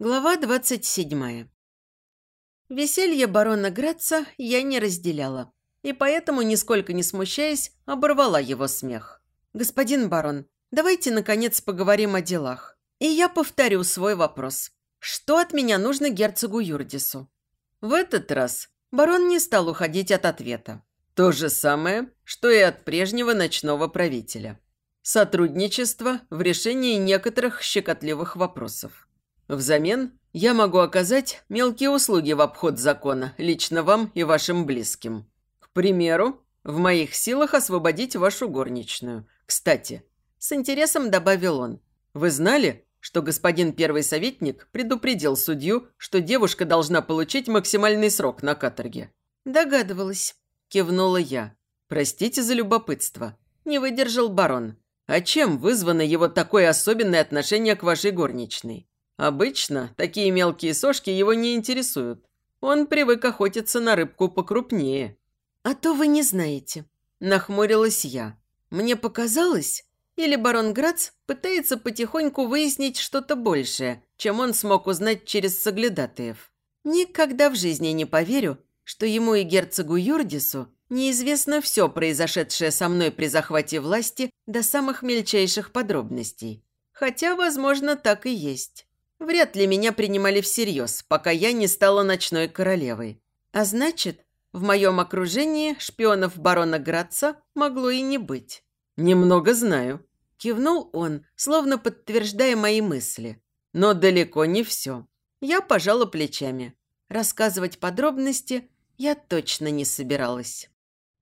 Глава двадцать седьмая. Веселье барона Граца я не разделяла, и поэтому, нисколько не смущаясь, оборвала его смех. «Господин барон, давайте, наконец, поговорим о делах. И я повторю свой вопрос. Что от меня нужно герцогу Юрдису?» В этот раз барон не стал уходить от ответа. То же самое, что и от прежнего ночного правителя. Сотрудничество в решении некоторых щекотливых вопросов. Взамен я могу оказать мелкие услуги в обход закона лично вам и вашим близким. К примеру, в моих силах освободить вашу горничную. Кстати, с интересом добавил он. Вы знали, что господин первый советник предупредил судью, что девушка должна получить максимальный срок на каторге? Догадывалась. Кивнула я. Простите за любопытство. Не выдержал барон. А чем вызвано его такое особенное отношение к вашей горничной? Обычно такие мелкие сошки его не интересуют. Он привык охотиться на рыбку покрупнее. «А то вы не знаете», – нахмурилась я. «Мне показалось, или барон Грац пытается потихоньку выяснить что-то большее, чем он смог узнать через соглядатаев. Никогда в жизни не поверю, что ему и герцогу Юрдису неизвестно все произошедшее со мной при захвате власти до самых мельчайших подробностей. Хотя, возможно, так и есть. Вряд ли меня принимали всерьез, пока я не стала ночной королевой. А значит, в моем окружении шпионов барона Граца могло и не быть. «Немного знаю», – кивнул он, словно подтверждая мои мысли. «Но далеко не все». Я пожала плечами. Рассказывать подробности я точно не собиралась.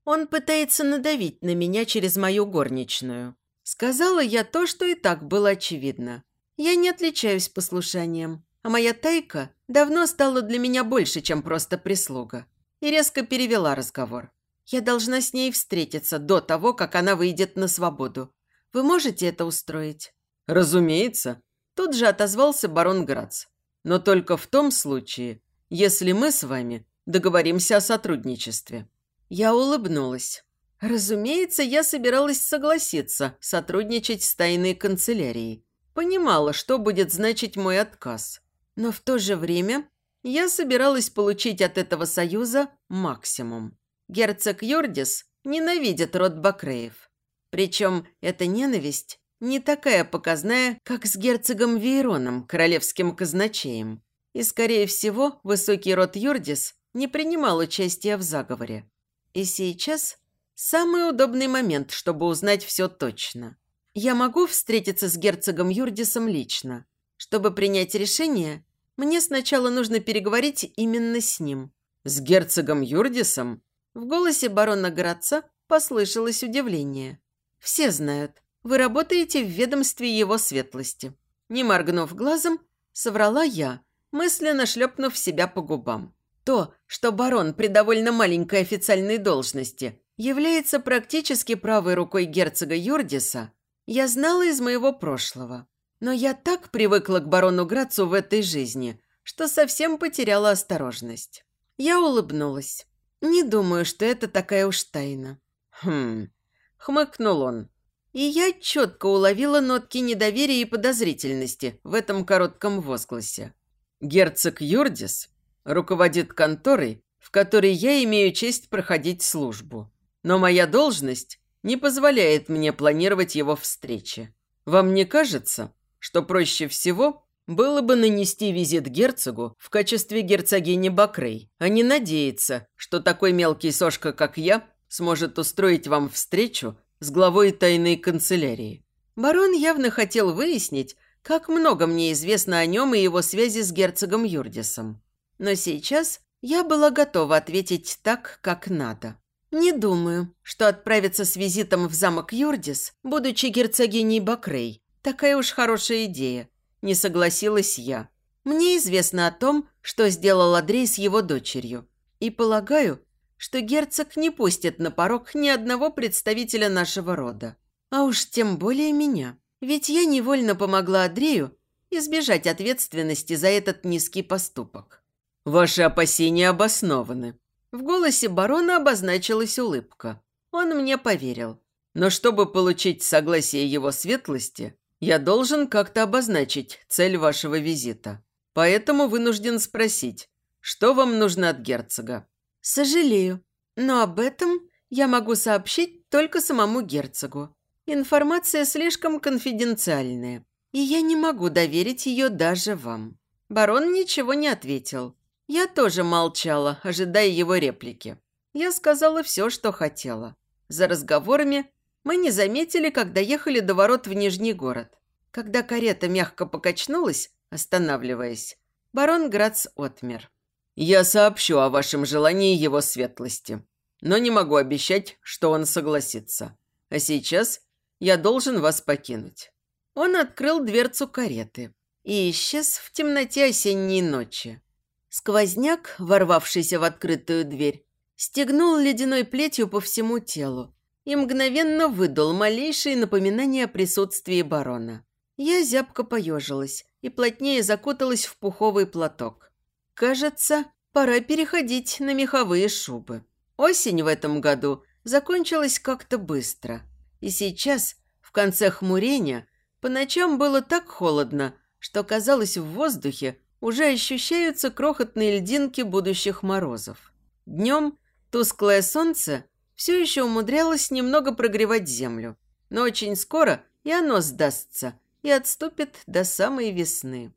Он пытается надавить на меня через мою горничную. Сказала я то, что и так было очевидно. Я не отличаюсь послушанием, а моя тайка давно стала для меня больше, чем просто прислуга. И резко перевела разговор. Я должна с ней встретиться до того, как она выйдет на свободу. Вы можете это устроить? Разумеется. Тут же отозвался барон Грац. Но только в том случае, если мы с вами договоримся о сотрудничестве. Я улыбнулась. Разумеется, я собиралась согласиться сотрудничать с тайной канцелярией. Понимала, что будет значить мой отказ. Но в то же время я собиралась получить от этого союза максимум. Герцог Йордис ненавидит род Бакреев. Причем эта ненависть не такая показная, как с герцогом Вейроном, королевским казначеем. И, скорее всего, высокий род Юрдис не принимал участия в заговоре. И сейчас самый удобный момент, чтобы узнать все точно. Я могу встретиться с герцогом Юрдисом лично. Чтобы принять решение, мне сначала нужно переговорить именно с ним. С герцогом Юрдисом? В голосе барона Градца послышалось удивление. Все знают, вы работаете в ведомстве его светлости. Не моргнув глазом, соврала я, мысленно шлепнув себя по губам. То, что барон при довольно маленькой официальной должности является практически правой рукой герцога Юрдиса – я знала из моего прошлого. Но я так привыкла к барону Грацу в этой жизни, что совсем потеряла осторожность. Я улыбнулась. Не думаю, что это такая уж тайна. Хм, хмыкнул он. И я четко уловила нотки недоверия и подозрительности в этом коротком возгласе. Герцог Юрдис руководит конторой, в которой я имею честь проходить службу. Но моя должность не позволяет мне планировать его встречи. Вам не кажется, что проще всего было бы нанести визит герцогу в качестве герцогини Бакрей, а не надеяться, что такой мелкий сошка, как я, сможет устроить вам встречу с главой тайной канцелярии? Барон явно хотел выяснить, как много мне известно о нем и его связи с герцогом Юрдисом. Но сейчас я была готова ответить так, как надо. «Не думаю, что отправиться с визитом в замок Юрдис, будучи герцогиней Бакрей, такая уж хорошая идея», – не согласилась я. «Мне известно о том, что сделал Андрей с его дочерью, и полагаю, что герцог не пустит на порог ни одного представителя нашего рода. А уж тем более меня. Ведь я невольно помогла Андрею избежать ответственности за этот низкий поступок». «Ваши опасения обоснованы», в голосе барона обозначилась улыбка. Он мне поверил. Но чтобы получить согласие его светлости, я должен как-то обозначить цель вашего визита. Поэтому вынужден спросить, что вам нужно от герцога?» «Сожалею, но об этом я могу сообщить только самому герцогу. Информация слишком конфиденциальная, и я не могу доверить ее даже вам». Барон ничего не ответил. Я тоже молчала, ожидая его реплики. Я сказала все, что хотела. За разговорами мы не заметили, когда ехали до ворот в Нижний город. Когда карета мягко покачнулась, останавливаясь, барон Грац отмер. «Я сообщу о вашем желании его светлости, но не могу обещать, что он согласится. А сейчас я должен вас покинуть». Он открыл дверцу кареты и исчез в темноте осенней ночи. Сквозняк, ворвавшийся в открытую дверь, стегнул ледяной плетью по всему телу и мгновенно выдал малейшие напоминания о присутствии барона. Я зябко поежилась и плотнее закуталась в пуховый платок. Кажется, пора переходить на меховые шубы. Осень в этом году закончилась как-то быстро. И сейчас, в конце хмурения, по ночам было так холодно, что, казалось, в воздухе уже ощущаются крохотные льдинки будущих морозов. Днем тусклое солнце все еще умудрялось немного прогревать землю, но очень скоро и оно сдастся и отступит до самой весны.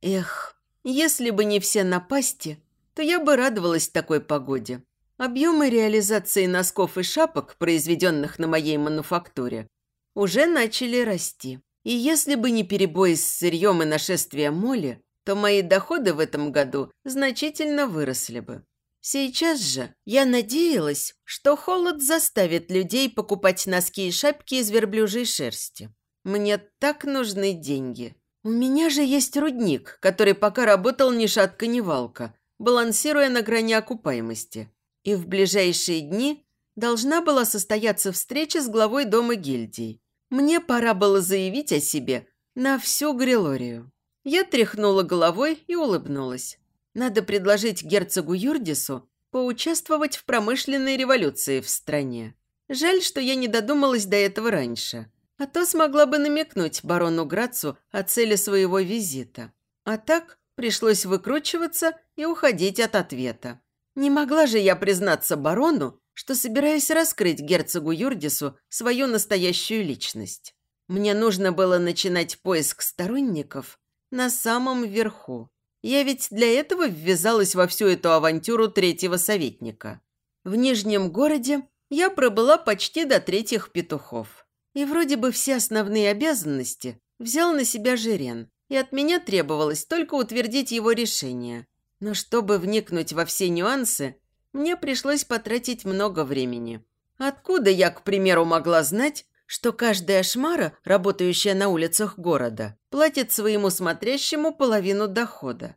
Эх, если бы не все напасти, то я бы радовалась такой погоде. Объемы реализации носков и шапок, произведенных на моей мануфактуре, уже начали расти. И если бы не перебои с сырьем и нашествие моли, то мои доходы в этом году значительно выросли бы. Сейчас же я надеялась, что холод заставит людей покупать носки и шапки из верблюжьей шерсти. Мне так нужны деньги. У меня же есть рудник, который пока работал ни шатка, ни валка, балансируя на грани окупаемости. И в ближайшие дни должна была состояться встреча с главой дома гильдии. Мне пора было заявить о себе на всю Грилорию. Я тряхнула головой и улыбнулась. Надо предложить герцогу Юрдису поучаствовать в промышленной революции в стране. Жаль, что я не додумалась до этого раньше. А то смогла бы намекнуть барону Грацу о цели своего визита. А так пришлось выкручиваться и уходить от ответа. Не могла же я признаться барону, что собираюсь раскрыть герцогу Юрдису свою настоящую личность. Мне нужно было начинать поиск сторонников на самом верху. Я ведь для этого ввязалась во всю эту авантюру третьего советника. В Нижнем городе я пробыла почти до третьих петухов. И вроде бы все основные обязанности взял на себя Жирен, и от меня требовалось только утвердить его решение. Но чтобы вникнуть во все нюансы, мне пришлось потратить много времени. Откуда я, к примеру, могла знать, что каждая шмара, работающая на улицах города, платит своему смотрящему половину дохода?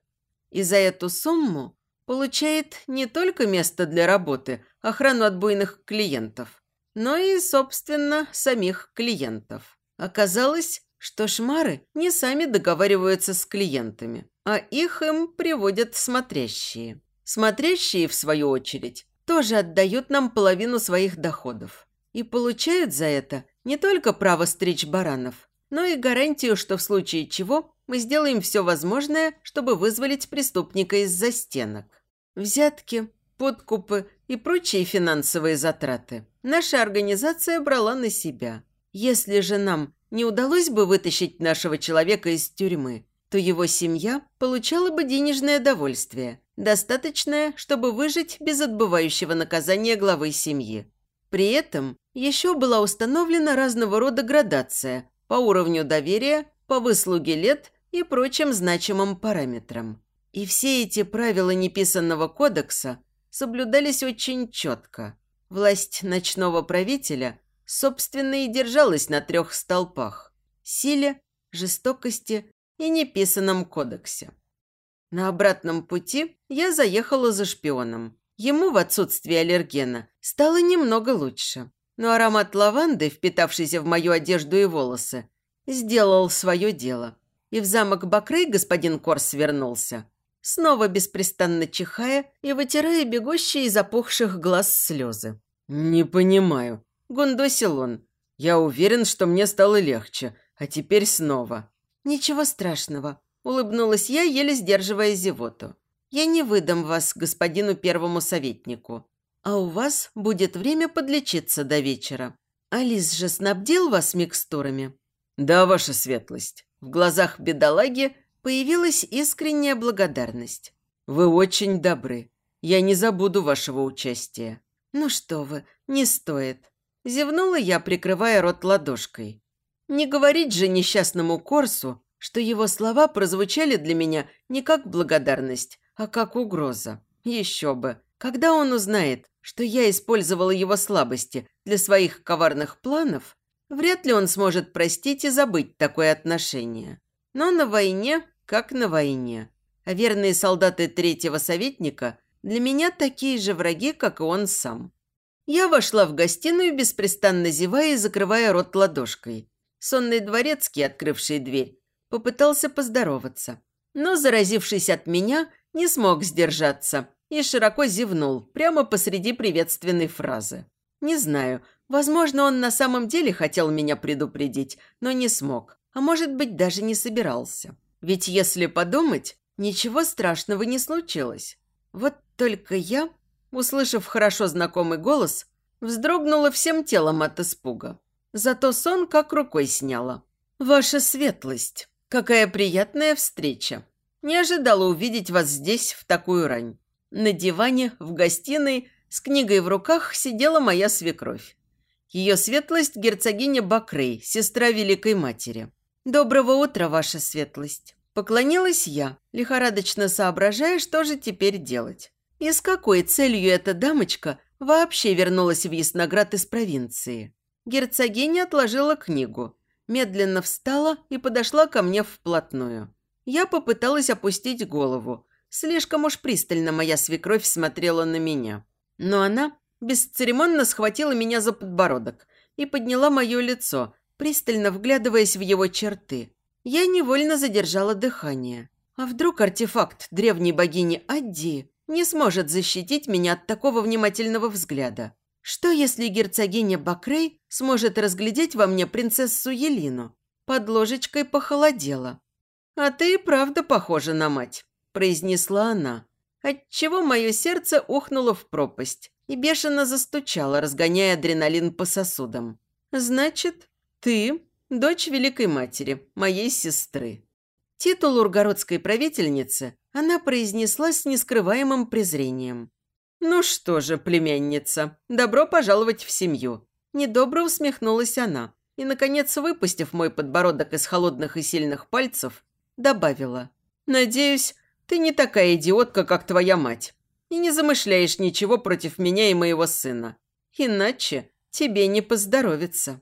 И за эту сумму получает не только место для работы, охрану от буйных клиентов, но и, собственно, самих клиентов. Оказалось, что шмары не сами договариваются с клиентами, а их им приводят смотрящие. Смотрящие, в свою очередь, тоже отдают нам половину своих доходов. И получают за это не только право стричь баранов, но и гарантию, что в случае чего мы сделаем все возможное, чтобы вызволить преступника из-за стенок. Взятки, подкупы и прочие финансовые затраты наша организация брала на себя. Если же нам не удалось бы вытащить нашего человека из тюрьмы, то его семья получала бы денежное довольствие, достаточное, чтобы выжить без отбывающего наказания главы семьи. При этом еще была установлена разного рода градация по уровню доверия, по выслуге лет и прочим значимым параметрам. И все эти правила неписанного кодекса соблюдались очень четко. Власть ночного правителя, собственно, и держалась на трех столпах – силе, жестокости и неписанном кодексе. На обратном пути я заехала за шпионом. Ему в отсутствие аллергена стало немного лучше. Но аромат лаванды, впитавшийся в мою одежду и волосы, сделал свое дело. И в замок Бакрей господин Корс вернулся, снова беспрестанно чихая и вытирая бегущие из опухших глаз слезы. «Не понимаю», – гундосил он. «Я уверен, что мне стало легче, а теперь снова». «Ничего страшного. – улыбнулась я, еле сдерживая зевоту. «Я не выдам вас господину первому советнику, а у вас будет время подлечиться до вечера. Алис же снабдил вас микстурами?» «Да, ваша светлость». В глазах бедолаги появилась искренняя благодарность. «Вы очень добры. Я не забуду вашего участия». «Ну что вы, не стоит». Зевнула я, прикрывая рот ладошкой. Не говорить же несчастному Корсу, что его слова прозвучали для меня не как благодарность, а как угроза. Еще бы. Когда он узнает, что я использовала его слабости для своих коварных планов, вряд ли он сможет простить и забыть такое отношение. Но на войне, как на войне. А верные солдаты третьего советника для меня такие же враги, как и он сам. Я вошла в гостиную, беспрестанно зевая и закрывая рот ладошкой. Сонный дворецкий, открывший дверь, попытался поздороваться. Но, заразившись от меня, не смог сдержаться и широко зевнул прямо посреди приветственной фразы. Не знаю, возможно, он на самом деле хотел меня предупредить, но не смог, а может быть, даже не собирался. Ведь если подумать, ничего страшного не случилось. Вот только я, услышав хорошо знакомый голос, вздрогнула всем телом от испуга. Зато сон как рукой сняла. «Ваша светлость, какая приятная встреча! Не ожидала увидеть вас здесь в такую рань. На диване, в гостиной, с книгой в руках сидела моя свекровь. Ее светлость – герцогиня Бакрей, сестра Великой Матери. «Доброго утра, ваша светлость!» Поклонилась я, лихорадочно соображая, что же теперь делать. И с какой целью эта дамочка вообще вернулась в Ясноград из провинции? Герцогиня отложила книгу, медленно встала и подошла ко мне вплотную. Я попыталась опустить голову. Слишком уж пристально моя свекровь смотрела на меня. Но она бесцеремонно схватила меня за подбородок и подняла мое лицо, пристально вглядываясь в его черты. Я невольно задержала дыхание. А вдруг артефакт древней богини Адди не сможет защитить меня от такого внимательного взгляда? Что, если герцогиня Бакрей сможет разглядеть во мне принцессу Елину? Под ложечкой похолодела. «А ты и правда похожа на мать», – произнесла она, отчего мое сердце ухнуло в пропасть и бешено застучало, разгоняя адреналин по сосудам. «Значит, ты дочь Великой Матери, моей сестры». Титул ургородской правительницы она произнесла с нескрываемым презрением. «Ну что же, племянница, добро пожаловать в семью!» Недобро усмехнулась она и, наконец, выпустив мой подбородок из холодных и сильных пальцев, добавила. «Надеюсь, ты не такая идиотка, как твоя мать, и не замышляешь ничего против меня и моего сына. Иначе тебе не поздоровится».